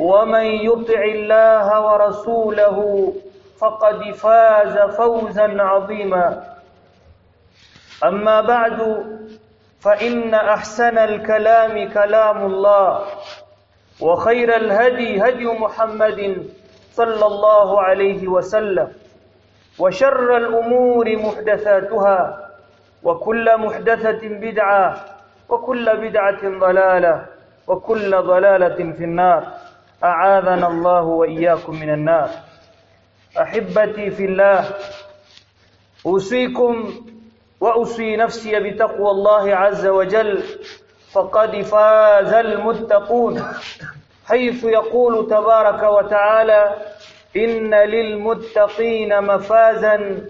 ومن يطع الله ورسوله فقد فاز فوزا عظيما. أما بعد فإن أحسن الكلام كلام الله وخير الهدي هدي محمد صلى الله عليه وسلم وشر الأمور محدثاتها وكل محدثة بدعة وكل بدعة ضلالة وكل ضلالة في النار. أعاذنا الله وإياكم من النار. أحبتي في الله أوصيكم وأوصي نفسي بتقوى الله عز وجل فقد فاز المتقون. حيث يقول تبارك وتعالى إن للمتقين مفازا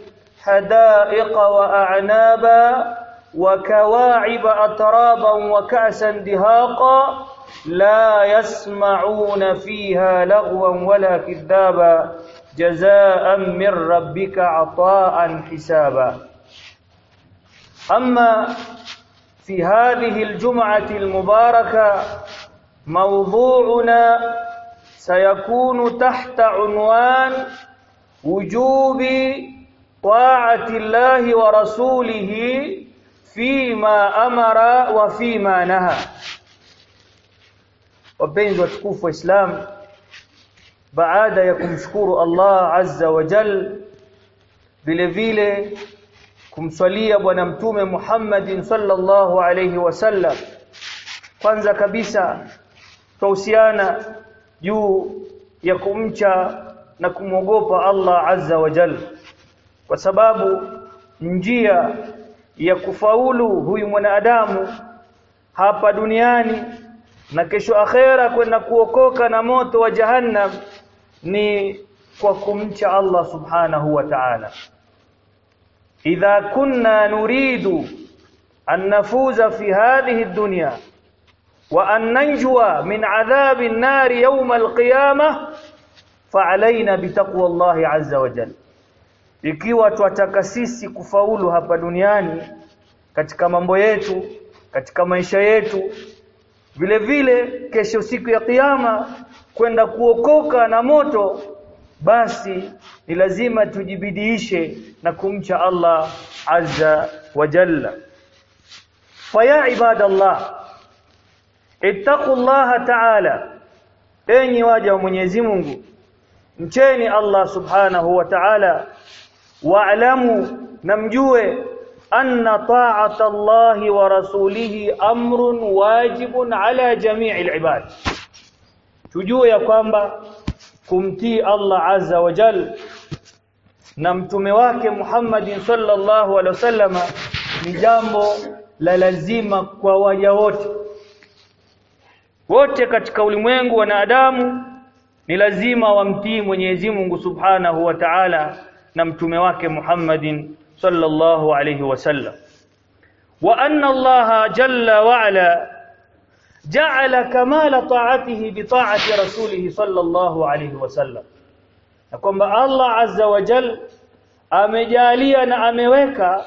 حدائق وأعنابا وكواعب أترابا وكأسا دهاقا. لا يسمعون فيها لغوا ولا كذابا. جزاء من ربك عطاء حسابا. أما في هذه الجمعة المباركة موضوعنا سيكون تحت عنوان وجوب طاعة الله ورسوله فيما أمر وفيما نهى. Wapenzi watukufu wa Islam baada ya kumshukuru Allah azza wa jal vile vile kumswalia bwana mtume Muhammadin sallallahu alayhi wasallam kwanza kabisa tuhusiana juu ya kumcha na kumwogopa Allah azza wa jal kwa sababu njia ya kufaulu huyu mwanadamu hapa duniani na kesho akhera kwenda kuokoka na moto wa jahannam ni kwa kumcha Allah subhanahu wa ta'ala. Idha kunna nuridu an nafuza fi hadhihi ad-dunya wa an nanjua min adhabi an-nar yawm al-qiyamah fa'alaina bitaqwa Allah azza wa jalla. Ikiwa twataka sisi kufaulu hapa duniani katika mambo yetu katika maisha yetu vile vile kesho siku ya kiyama kwenda kuokoka na moto basi ni lazima tujibidiishe na kumcha Allah azza wa jalla. Faya ibadallah ittaqullaha ta'ala enyi waja wa Mwenyezi Mungu mcheni Allah subhanahu wa ta'ala wa'lamu namjue anna ta'ata Allahi wa rasulihi amrun wajibun ala jami'il ibad. Tujue ya kwamba kumtii Allah azza wa jal na mtume wake Muhammadin sallallahu alaihi wasallama ni jambo la lazima kwa waja wote. Wote katika ulimwengu wanadamu ni lazima wamtii Mwenyezi Mungu Subhanahu wa Ta'ala na mtume wake Muhammadin sallallahu الله عليه وسلم anna الله جل وعلا جعل كمال kamala ta'atihi رسوله صلى الله عليه وسلم Allah azza wa jal amejalia na ameweka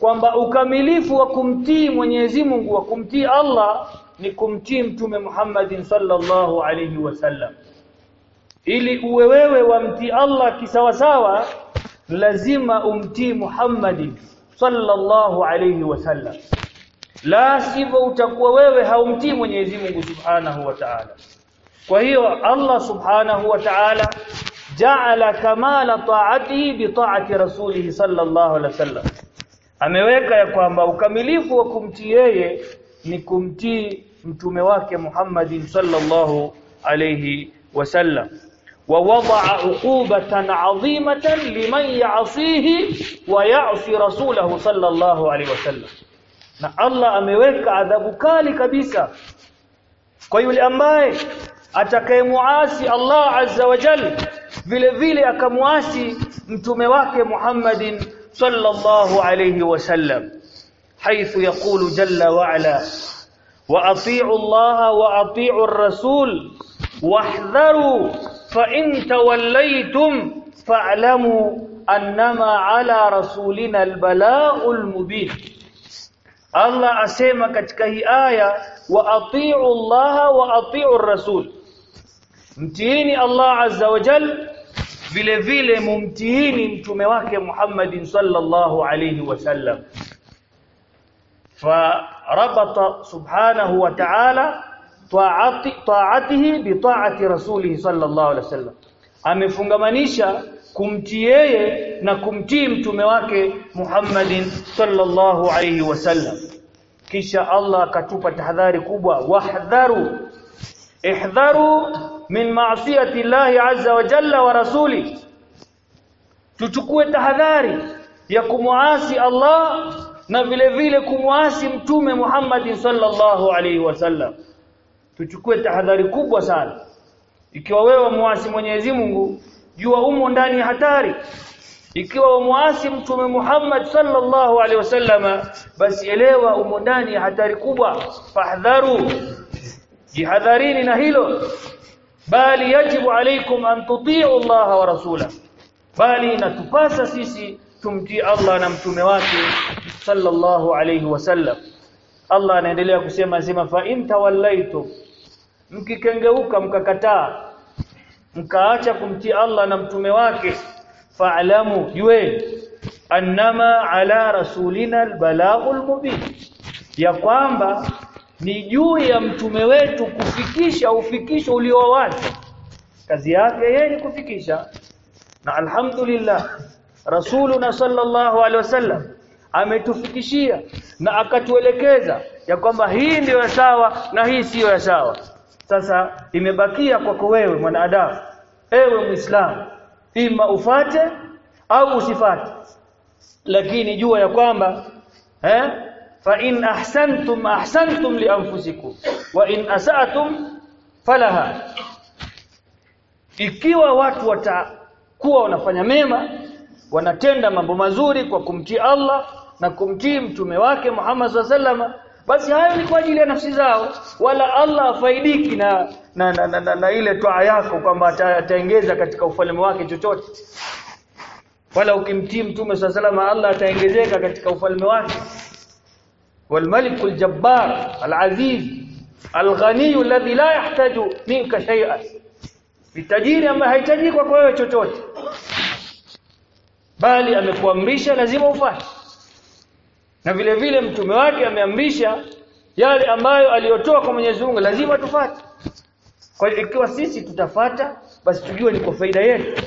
kwamba ukamilifu wa kumtii Mwenyezi Mungu wa kumtii Allah ni kumtii mtume Muhammadin sallallahu alayhi wasallam ili uwe wewe wamtii Allah kisawasawa lazima umtii Muhammadin sallallahu alayhi wasallam la sivyo utakuwa wewe haumtii Mwenyezi Mungu subhanahu wa ta'ala. Kwa hiyo Allah subhanahu wa ta'ala ja'ala kamala ta'atihi bi ta'ati rasulih sallallahu alaihi wasallam ameweka ya kwamba ukamilifu wa kumtii yeye ni kumtii mtume wake Muhammadin sallallahu alayhi wasallam ووضع عقوبة عظيمة لمن يعصيه ويعصي رسوله صلى الله عليه وسلم. نا الله ameweka adhabu kali kabisa. Kwa yule ambaye atakayemuasi الله عز وجل jalla vile أكا akamuasi mtume wake Muhammad صلى الله عليه وسلم حيث يقول جل وعلا واطيعوا الله واطيعوا الرسول واحذروا فإن توليتم فاعلموا أنما على رسولنا البلاء المبين Allah asema katika hii aya wa atii'u Allah wa atii'u rasul mtiini Allah azza wa jal vile vile mumtiini mtume wake Muhammadin sallallahu alayhi wasallam فربط سبحانه وتعالى taatihi bi taati rasulihi sallallahu alaihi wasallam. Amefungamanisha kumtii yeye na kumtii mtume wake Muhammadin sallallahu alaihi wasallam. Kisha Allah akatupa tahadhari kubwa wahdharu ihdharu min ma'siyati Allah azza wa jalla wa rasuli. Tuchukue tahadhari ya kumuasi Allah na vile vile kumuasi mtume Muhammadin sallallahu alaihi wasallam tuchukue tahadhari kubwa sana. Ikiwa wewe muasi Mwenyezi Mungu jua umo ndani ya hatari. Ikiwa muasi mtume Muhammad sallallahu alaihi wasallama basi elewa umo ndani ya hatari kubwa. Fahdharu jihadharini na hilo. Bali yajibu alaikum an tuti'u Allah wa rasula bali natupasa sisi tumtii Allah na mtume wake sallallahu alaihi wasallam. Allah anaendelea kusema sema fa in tawallaitum mkikengeuka mkakataa mkaacha kumtii Allah na mtume wake fa'lamu jue annama ala rasulina albalaghul mubin ya kwamba ni juu ya mtume wetu kufikisha ufikisho ulio wazi. Kazi yake yeye ni kufikisha. Na alhamdulillah rasuluna sallallahu alaihi wasallam ametufikishia na akatuelekeza ya kwamba hii ndiyo sawa na hii siyo ya sawa sasa imebakia kwako wewe mwanadamu. Ewe muislamu ima ufate au usifate. Lakini jua ya kwamba eh fa in ahsantum ahsantum li anfusikum. Wa in asatum falaha. Ikiwa watu watakuwa wanafanya mema wanatenda mambo mazuri kwa kumtii Allah na kumtii mtume wake Muhammad sallallahu basi hayo ni kwa ajili ya nafsi zao wala Allah afaidiki na na, na, na, na, na ile toa yako kwamba ataongeza katika ufalme wake chochote wala ukimtii mtume sallallahu Allah ataongezeka katika ufalme wake والملك الجبار العزيز الغني الذي لا يحتاج منك شيئا bitajiri ambaye hahitaji kwa wewe chochote bali amekuamrisha lazima ufanye na vile vile mtume wake ameamrisha yale ambayo aliyotoa kwa Mwenyezi Mungu lazima tufate. Kwa hiyo ikiwa sisi tutafata basi tujue ni kwa faida yetu.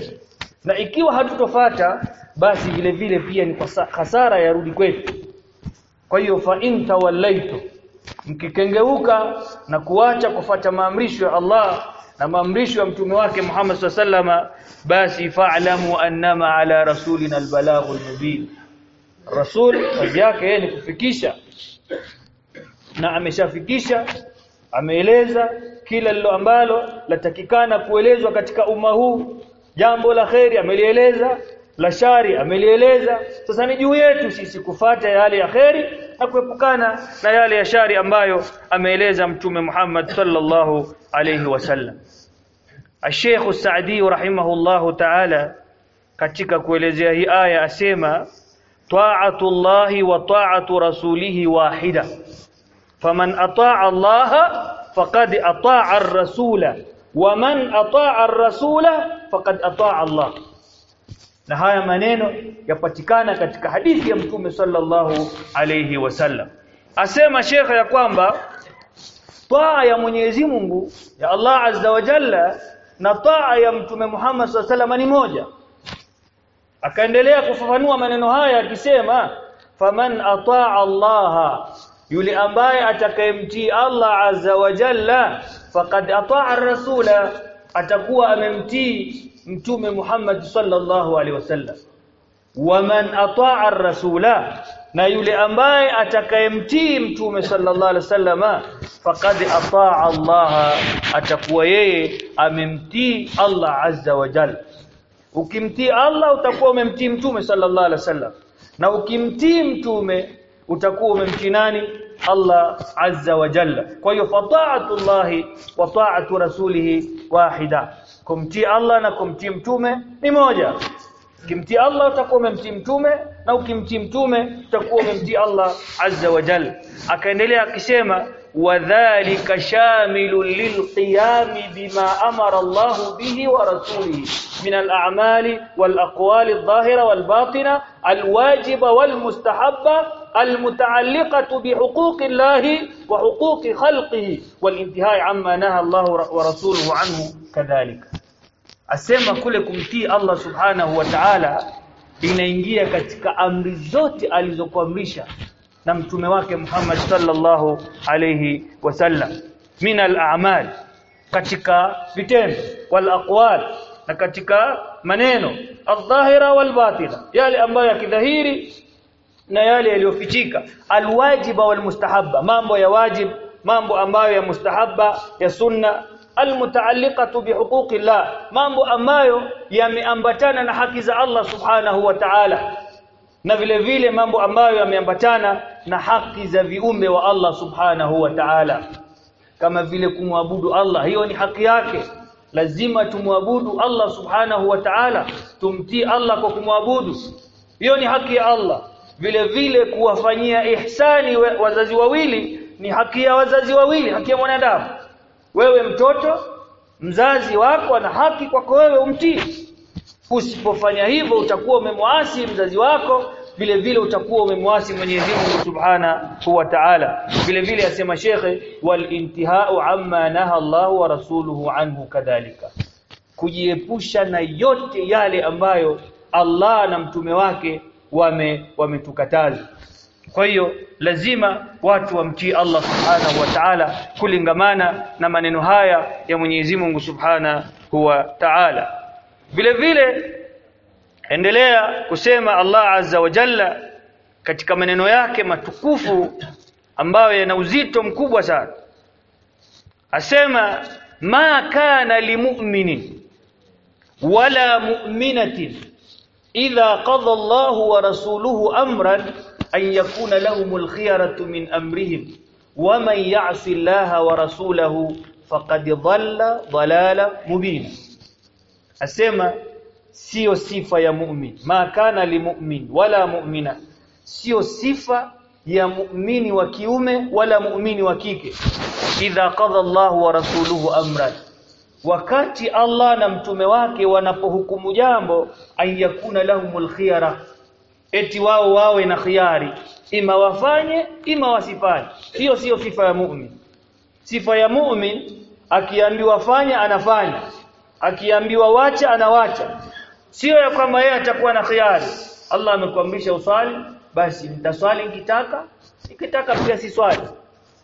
Na ikiwa hatutofata basi vile vile pia ni kwa hasara yarudi kwetu. Kwa hiyo fa in tawallaitu mkikengeuka na kuacha kufata maamrisho ya Allah na maamrisho ya mtume wake Muhammad SAW basi fa'lamu annama ala rasulina albalaghul mubin rasul kazi yake yeye ni kufikisha. Na ameshafikisha ameeleza kila lilo ambalo latakikana kuelezwa katika umma huu. Jambo la kheri amelieleza. La shari amelieleza. Sasa ni juu yetu sisi kufata yale ya kheri na kuepukana na yale ya shari ambayo ameeleza mtume Muhammad sallallahu alayhi wasallam Sheikh Saadi rahimahullahu ta'ala katika kuelezea hii aya asema ta'atullahi wa ta'atu rasulihi wahida. Faman ata'a Allah faqad ata'a ar-rasula wa man ata'a ar-rasula faqad ata'a Allah. Na haya maneno yapatikana katika hadithi ya mtume sallallahu alayhi wasallam asema shekha ya kwamba taa ya Mwenyezi Mungu ya Allah azza wa jalla na taa ya mtume Muhammad sallallahu alayhi wasallam ni moja akaendelea kufafanua maneno haya akisema faman ataa allaha yule ambaye atakayemtii Allah azza wa jalla faqad ataa ar-rasula atakuwa amemtii mtume Muhammad sallallahu alaihi wasallam. Waman ataa ar-rasula na yule ambaye atakayemtii mtume sallallahu alaihi wasallama faqad ataa Allah atakuwa yeye amemtii Allah azza wa jalla ukimtii Allah utakuwa umemtii mtume sallallahu alaihi wasallam. Na ukimtii mtume utakuwa umemtii nani? Allah azza wa jalla. Kwa hiyo fataatullahi wa taatu rasulihi wahida. Kumtii Allah na kumtii mtume ni moja. Ukimtii Allah utakuwa umemtii mtume na ukimtii mtume utakuwa umemtii Allah azza wa jalla. Akaendelea akisema wadhālika shamilun lilqiyami bima amara Allah bihi wa rasulihi min al-a'mali wal-aqwali adh-dhahira wal-batina al-wajiba wal-mustahabba المتعلقة بحقوق الله وحقوق خلقه والانتهاء عما نهى الله ورسوله عنه كذلك asema kule kumtii Allah subhanahu wa ta'ala inaingia katika amri zote alizokuamrisha na mtume wake Muhammad sallallahu alayhi wasallam min al-a'mal katika vitendo wal aqwal na katika maneno adh-dhahira wal batila yale ambayo yakidhahiri na yale yaliyofichika. Alwajiba walmustahabba mambo ya wajib mambo ambayo ya mustahabba ya sunna. Almutaalliqatu bihuquqi llah mambo ambayo yameambatana na haki za Allah subhanahu wa ta'ala na vile vile mambo ambayo yameambatana na haki za viumbe wa Allah subhanahu wa ta'ala. Kama vile kumwabudu Allah hiyo ni haki yake. Lazima tumwabudu Allah subhanahu wa ta'ala tumtii Allah kwa kumwabudu. Hiyo ni haki ya Allah. Vile vile kuwafanyia ihsani wazazi wawili ni haki ya wazazi wawili haki ya mwanadamu. Wewe mtoto mzazi wako ana haki kwako wewe umtii usipofanya hivyo utakuwa umemwasi mzazi wako vile vile utakuwa umemwasi Mwenyezi Mungu Subhanahu wa Ta'ala. Vile vile asema shekhe wal intihau amma naha Allah wa rasuluhu anhu kadhalika. Kujiepusha na yote yale ambayo Allah na mtume wake wame wametukataza. Kwa hiyo lazima watu wamtii Allah subhanahu wa ta'ala kulingamana na maneno haya ya Mwenyezi Mungu subhanahu wa ta'ala vile vile endelea kusema Allah azza wa jalla katika maneno yake matukufu ambayo yana uzito mkubwa sana. Asema ma kana limu'minin wala mu'minatin idha qada Allahu wa rasuluhu amran an yakuna lahumul khiyaratu min amrihim waman ya'si Allah wa rasulahu faqad dhalla dhalala mubina asema sio sifa ya mu'min. Ma kana limu'min wala mu'mina. Sio sifa ya mu'mini wa kiume wala mu'mini wa kike. Idha qadha Allahu wa rasuluhu amran. Wakati Allah na mtume wake wanapohukumu jambo ayakuna lahumul khiyara. Eti wao wawe na khiari ima wafanye ima wasifanye. Hiyo sio sifa ya mu'min. Sifa ya mu'min akiambiwa fanya anafanya akiambiwa wacha anawacha. Sio ya kwamba yeye atakuwa na khiari. Allah amekuamrisha uswali basi nitaswali nikitaka. Nikitaka pia si swali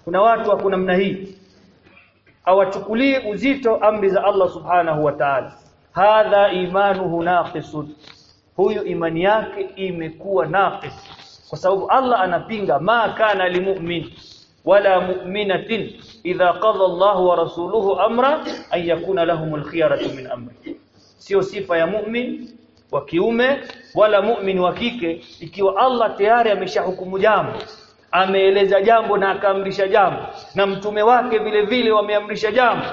kuna watu wako namna hii. Awachukulie uzito amri za Allah subhanahu wa ta'ala. Hadha imanuhu naqisun. Huyu imani yake imekuwa naqis. Kwa sababu Allah anapinga ma kana limu'min wala mu'minatin idha qadha Allah wa rasuluhu amra an yakuna lahumul khiyaratu min amri. Sio sifa ya mu'min wa kiume wala mu'min wa kike ikiwa Allah tayari ameshahukumu jambo ameeleza jambo na akaamrisha jambo na mtume wake vile vile wameamrisha jambo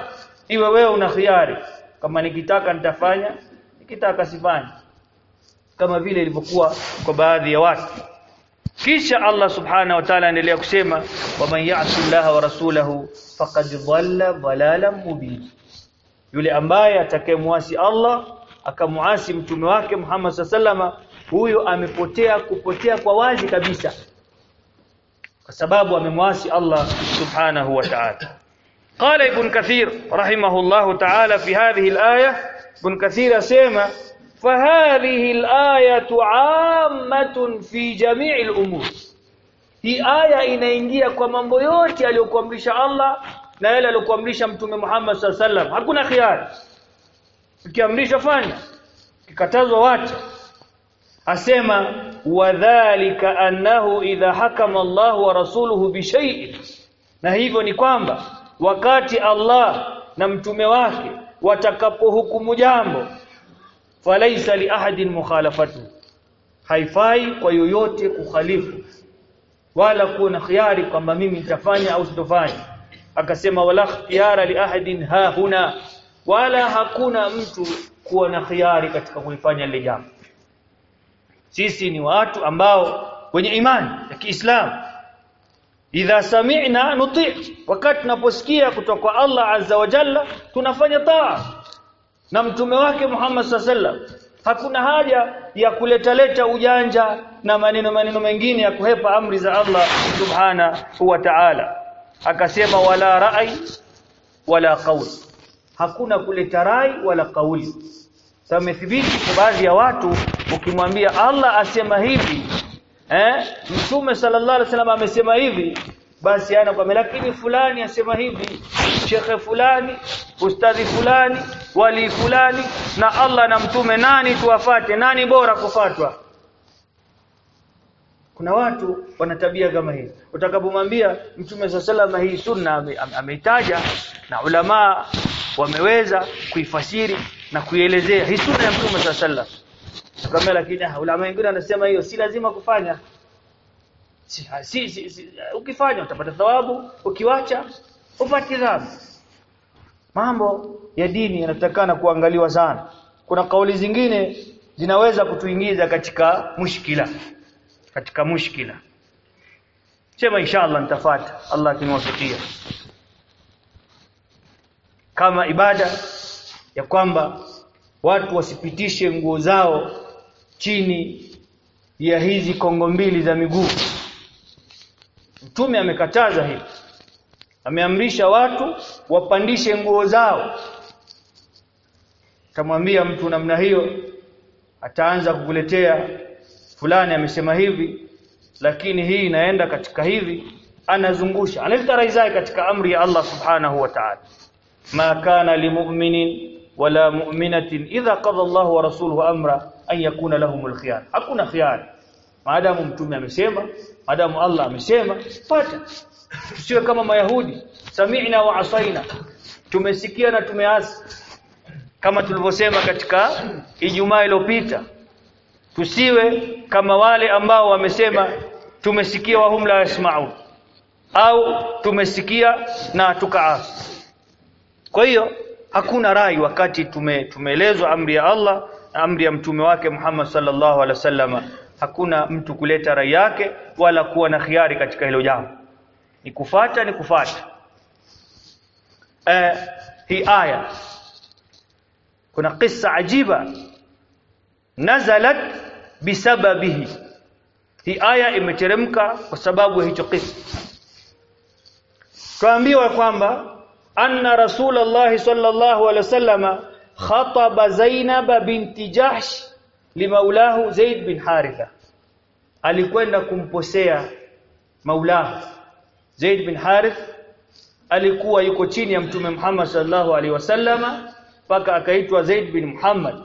iwe wewe una khiari. Kama nikitaka nitafanya nikitaka sifanye. Kama vile ilivyokuwa kwa baadhi ya watu kisha Allah subhanahu wa ta'ala anaendelea kusema waman ya'si Allah wa rasulahu faqad dhalla dhalalan mubin yule ambaye atakayemwasi Allah akamuasi mtume wake Muhammad sallama huyo amepotea kupotea kwa wazi kabisa kwa sababu amemwasi Allah subhanahu wa ta'ala قال ابن كثير رحمه الله تعالى في هذه الآية ابن كثير سيما فهذه الآية عامة في جميع الأمور hii aya inaingia kwa mambo yote aliyokuamrisha Allah na yale aliyokuamrisha mtume Muhammad sallallahu hakuna khiari ukiamrishwa fanya kikatazwa wacha asema wadhālika annahu idha hakama Allah wa rasuluhu bi shay'in na hivyo ni kwamba wakati Allah na mtume wake watakapohukumu jambo falaisa li ahadin mukhalafatu. Haifai kwa yoyote kukhalifu wala kuwa na khiari kwamba mimi nitafanya au sitofanya. Akasema wala khiyara li ahadin ha huna wala hakuna mtu kuwa na khiari katika kuifanya lile jambo. Sisi ni watu ambao wenye imani ya Kiislamu. Idha sami'na nuti wakati tunaposikia kutoka kwa Allah azza wa jalla tunafanya taa na mtume wake Muhammad sallam hakuna haja ya kuleta leta ujanja na maneno maneno mengine ya kuhepa amri za Allah subhana wa ta'ala. Akasema wala rai wala qauli hakuna kuleta rai wala kauli sasa kwa baadhi ya watu ukimwambia Allah asema hivi eh mtume sallallahu alaihi wasallam amesema hivi basi ana kwa lakini fulani asema hivi shekhe fulani ustadhi fulani wali fulani na Allah na mtume nani tuwafate? Nani bora kufatwa? Kuna watu wana tabia kama hii. Utakapomwambia mtume sallallahu hii sunna ameitaja na ulama wameweza kuifasiri na kuielezea hii sunna ya mtume sallallahu kama lakini ulama wengine wanasema hiyo si lazima kufanya si, si, si, si ukifanya utapata thawabu ukiwacha upati dhambi. Mambo ya dini yanatakana kuangaliwa sana. Kuna kauli zingine zinaweza kutuingiza katika mushkila katika mushkila. Sema inshallah nitafata. Allah akiniwafikia. Kama ibada ya kwamba watu wasipitishe nguo zao chini ya hizi kongo mbili za miguu Mtume amekataza hili. Ameamrisha watu wapandishe nguo zao. Kamwambia mtu namna hiyo ataanza kukuletea fulani amesema hivi lakini hii inaenda katika hivi anazungusha analeta rai zake katika amri ya Allah subhanahu wa ta'ala ma kana limu'minin wala mu'minatin idha qada Allahu wa rasuluhu amra an yakuna lahumul khiyar hakuna khiyar maadamu mtume amesema maadamu Allah amesema pata. Tusiwe kama mayahudi. Sami'na wa asaina. Tumesikia na tumeasi. Kama tulivyosema katika Ijumaa iliyopita. Tusiwe kama wale ambao wamesema tumesikia wahum la yasma'un. Au tumesikia na tukaasi kwa hiyo hakuna rai wakati tume tumeelezwa amri ya Allah na amri ya mtume wake Muhammad sallallahu alaihi wasallama hakuna mtu kuleta rai yake wala kuwa na khiari katika hilo jambo. Ni kufata ni kufata. Eh hii aya kuna kisa ajiba nazalat bisababihi. Hii aya imeteremka kwa sababu ya hicho kisa tuambiwa kwamba anna rasulullah sallallahu alaihi wasallama khataba zainab binti jahsh limaulahu zaid bin haritha. Alikwenda kumposea maulahu. Zaid bin harith alikuwa yuko chini ya mtume Muhammad sallallahu alaihi wasallama mpaka akaitwa Zaid bin Muhammad.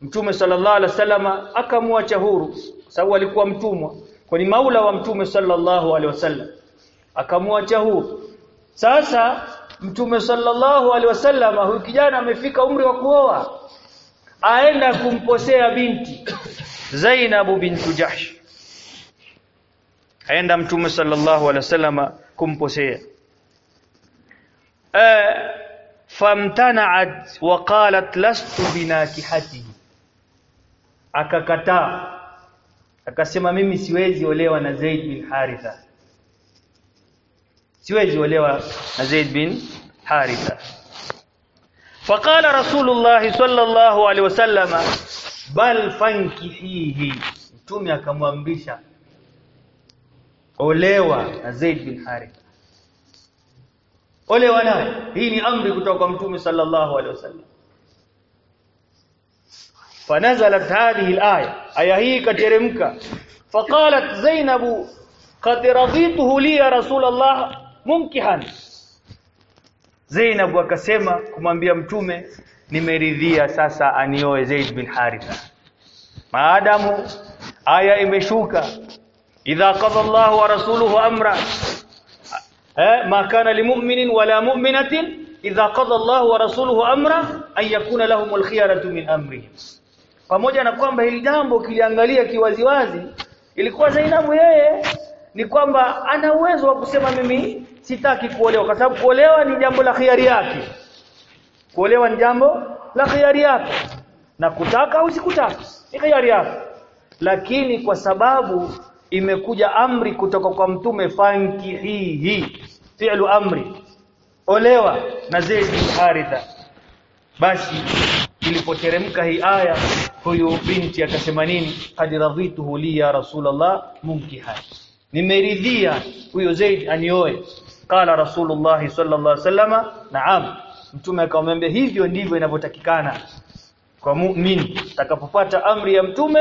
Mtume sallallahu alaihi wasallama akamwacha huru sababu alikuwa mtumwa. Kwa ni maula wa mtume sallallahu alaihi wasallam. Akamwacha huru. Sasa mtume sallallahu alaihi wasallama huyu kijana amefika umri wa kuoa aenda kumposea binti Zainab bintu Jahsh. Aenda mtume sallallahu alaihi wasallama kumposea. Eh famtana'at wa qalat lastu binakihati akakataa. Akasema mimi siwezi olewa na Zaid bin Haritha. Siwezi olewa na Zaid bin Haritha faqala rasulullah sallallahu alaihi wasallama bal fankihihi mtume akamwamrisha olewa na Zaid bin Haritha olewa naye hii ni amri kutoka kwa mtume sallallahu alaihi wasallam فنزلت هذه الآية آية هي كترمك فقالت زينب قد رضيته لي يا رسول الله منكحا Zainab akasema kumwambia mtume nimeridhia sasa anioe Zaid bin Haritha. Maadamu aya imeshuka idha qada Allahu wa rasuluhu amra. Eh ma kana limu'minin wala mu'minatin idha qada Allahu wa rasuluhu amra an yakuna lahumul khiyaratu min amrihim. Pamoja na kwamba hili jambo kiliangalia kiwaziwazi ilikuwa Zainabu yeye ni kwamba ana uwezo wa kusema mimi sitaki kuolewa kwa sababu kuolewa ni jambo la khiari yake. Kuolewa ni jambo la khiari yake. Na kutaka au sikutaka ni khiari yake. Lakini kwa sababu imekuja amri kutoka kwa mtume fanki hii hii fi'lu amri olewa na Zaid bin Haritha basi ilipoteremka hii aya huyu binti akasema nini? Qad radhituhu li ya rasulullah munkihan. Nimeridhia huyo Zaid anioe qala rasulullah sallallahu alaihi wasallama naam mtume akamwambia hivyo ndivyo inavyotakikana kwa muumini atakapopata amri ya mtume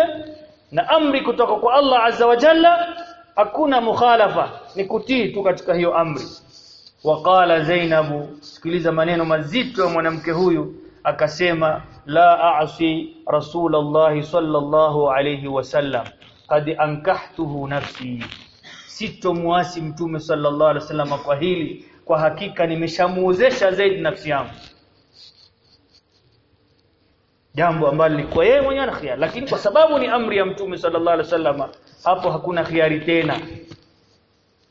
na amri kutoka kwa Allah azza wa jalla hakuna mukhalafa ni kutii tu katika hiyo amri. Waqala zainabu sikiliza maneno mazito ya mwanamke huyu akasema la a'si rasulullah sallallahu alayhi wasallam qad ankahtuhu nafsi sitomwasi mtume sallallahu alaihi wasallam kwa hili. Kwa hakika nimeshamuozesha zaidi nafsi yangu. Jambo ambalo lilikuwa yeye mwenyewe na khiari. Lakini kwa sababu ni amri ya mtume sallallahu alaihi wasallam hapo hakuna khiari tena.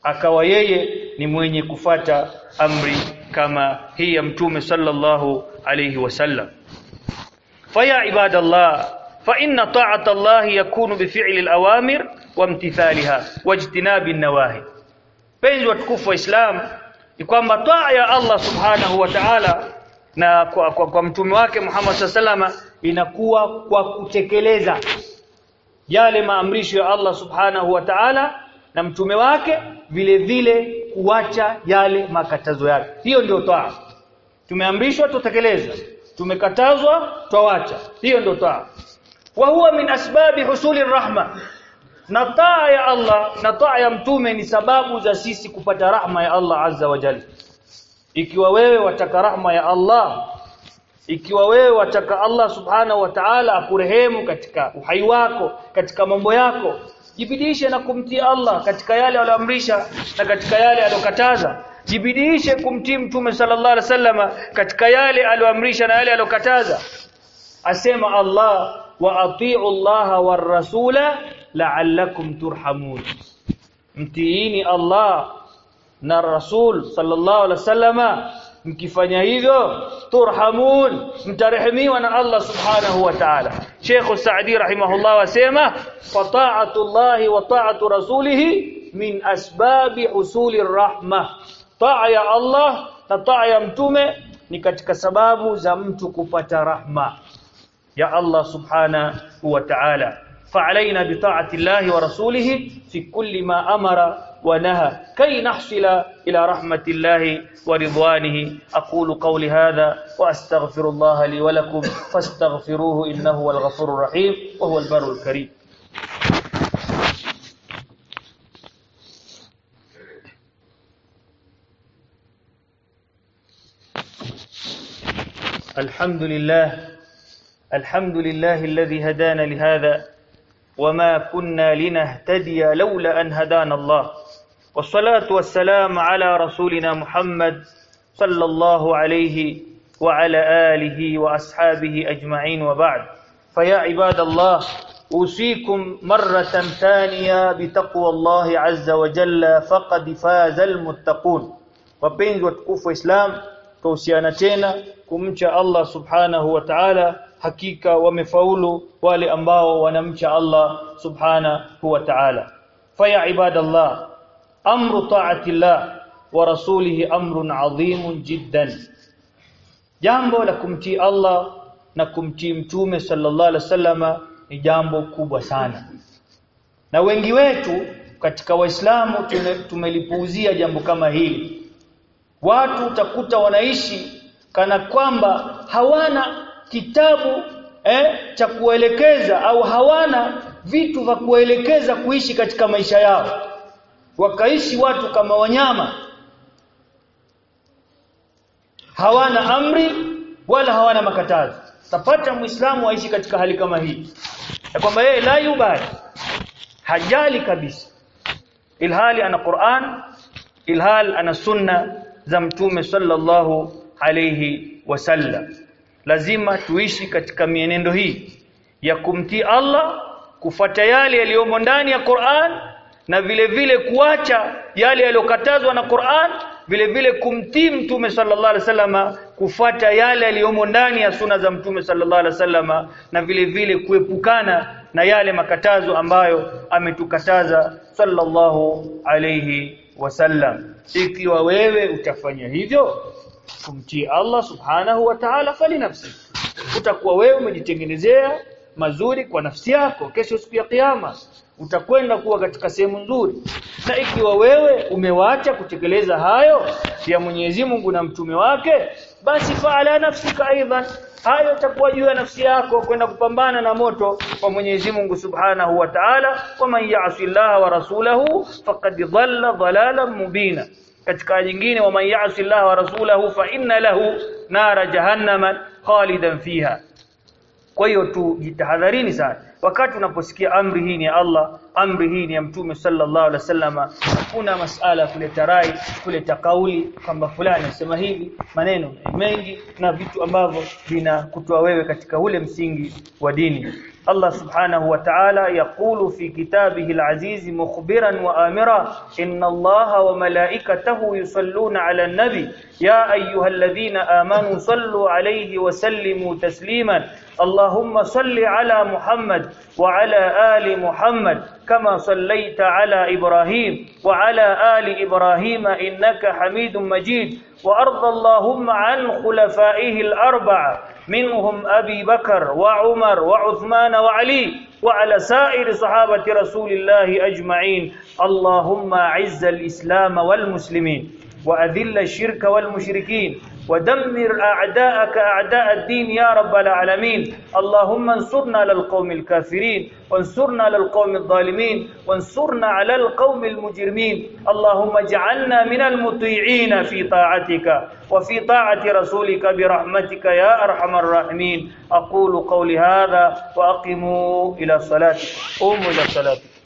Akawa yeye ni mwenye kufata amri kama hii ya mtume sallallahu alayhi wasallam. Faya ibadallah fa inna ta'ata Allah yakunu bi fi'li al-awamir wa wajtinabi an-nawahi penzi watukufu wa Islam ni kwamba taa ya Allah subhanahu wa ta'ala na kwa, kwa, kwa mtume wake Muhammad sallallahu inakuwa kwa kutekeleza yale maamrisho ya Allah subhanahu wa ta'ala na mtume wake vile vile kuacha yale makatazo yake. Hiyo ndio taa. Tumeamrishwa tutekeleza tumekatazwa twawacha. Hiyo ndio taa. Wa huwa min asbabi husuli rahma na taa ya Allah na taa ya mtume ni sababu za sisi kupata rahma ya Allah azza wa jalla. Ikiwa wewe wataka rahma ya Allah ikiwa wewe wataka Allah subhanahu wa ta'ala akurehemu katika uhai wako katika mambo yako jibidishe na kumtii Allah katika yale aliyoamrisha na katika yale aliyokataza. Jibidishe kumtii mtume sallallahu alaihi wasallama katika yale aliyoamrisha na yale aliyokataza. Asema Allah wa atii Allah war rasula la'allakum turhamun. Mtiini Allah na rasul sallallahu alaihi wasallama mkifanya hivyo turhamun. Mtarehemiwa na Allah subhanahu wa ta'ala. Sheikh Saadi rahimahullah wasema fa ta'atu Allah wa ta'atu rasulihi min asbabi husuli rahma. Taa ya Allah na taa ya mtume ni katika sababu za mtu kupata rahma ya Allah subhanahu wa ta'ala فعلينا بطاعة الله ورسوله في كل ما أمر ونهى. كي نحصل إلى رحمة الله ورضوانه. أقول قولي هذا وأستغفر الله لي ولكم فاستغفروه إنه هو الغفور الرحيم وهو البر الكريم. الحمد لله الحمد لله الذي هدانا لهذا. وما كنا لنهتدي لولا أن هدانا الله. والصلاة والسلام على رسولنا محمد صلى الله عليه وعلى آله وأصحابه أجمعين وبعد. فيا عباد الله أوصيكم مرة ثانية بتقوى الله عز وجل فقد فاز المتقون. Islam tuhusiana tena kumcha Allah subhanahu wa ta'ala hakika wamefaulu wale ambao wanamcha Allah subhanahu wa ta'ala. Faya ibadallah amru ta'atillah wa rasulihi amrun adhimun jiddan. Jambo la kumtii Allah na kumtii mtume sallallahu alaihi wasallama ni jambo kubwa sana. Na wengi wetu katika waislamu tumelipuuzia jambo kama hili. Watu utakuta wanaishi kana kwamba hawana kitabu eh, cha kuelekeza au hawana vitu vya kuelekeza kuishi katika maisha yao. Wakaishi watu kama wanyama. Hawana amri wala hawana makatazo tapata muislamu aishi katika hali kama hii. Ya kwamba yeye la yubali. Hajali kabisa. Ilhali ana Qur'an ilhal ana sunna za mtume sallallahu alayhi wasallam lazima tuishi katika mienendo hii ya kumtii Allah kufata yale yaliyomo ndani ya Qur'an na vile vile kuacha yale yaliyokatazwa na Qur'an vile vile kumtii mtume sallallahu alaihi wasallama kufuata yale yaliyomo ndani ya suna za mtume sallallahu alaihi wasallama na vile vile kuepukana na yale makatazo ambayo ametukataza sallallahu alaihi wasallam. Ikiwa wewe utafanya hivyo kumtii Allah subhanahu wa ta'ala fali nafsi. Utakuwa wewe umejitengenezea mazuri kwa nafsi yako kesho siku ya kiyama. Utakwenda kuwa katika sehemu nzuri. Na ikiwa wewe umewacha kutekeleza hayo ya Mwenyezi Mungu na mtume wake basi faala nafsika aidan. Hayo itakuwa juu ya nafsi yako kwenda kupambana na moto kwa Mwenyezi Mungu Subhanahu wa Ta'ala. Wa man ya'si Allah wa rasulahu faqad dhalla dhalalan mubina katika nyingine wa man ya'si Allah wa rasulahu fa inna lahu nara jahannama khalidan fiha. Kwa hiyo tu jitahadharini sana. Wakati unaposikia amri hii ni Allah amri hii ni ya mtume sallallahu alaihi wasallama hakuna masala kuleta rai kuleta kauli kwamba fulani asema hivi maneno mengi na vitu ambavyo vinakutoa wewe katika ule msingi wa dini. Allah subhanahu wa ta'ala yaqulu fi kitabihi al-aziz mukhbiran wa amira inna Allaha wa malaikatahu yusalluna 'ala an-nabi. Ya ayyuhalladhina amanu sallu 'alayhi wa sallimu tasliman. Allahumma salli 'ala Muhammad wa 'ala ali Muhammad. كما صليت على إبراهيم وعلى آل إبراهيم إنك حميد مجيد. وأرض اللهم عن خلفائه الأربعة منهم أبي بكر وعمر وعثمان وعلي وعلى سائر صحابة رسول الله أجمعين. اللهم أعز الإسلام والمسلمين وأذل الشرك والمشركين ودمر أعداءك أعداء الدين يا رب العالمين. اللهم انصرنا للقوم الكافرين وانصرنا للقوم الظالمين وانصرنا على القوم المجرمين. اللهم اجعلنا من المطيعين في طاعتك وفي طاعة رسولك برحمتك يا أرحم الراحمين. أقول قولي هذا وأقموا إلى صلاتكم. قوموا إلى صلاتكم.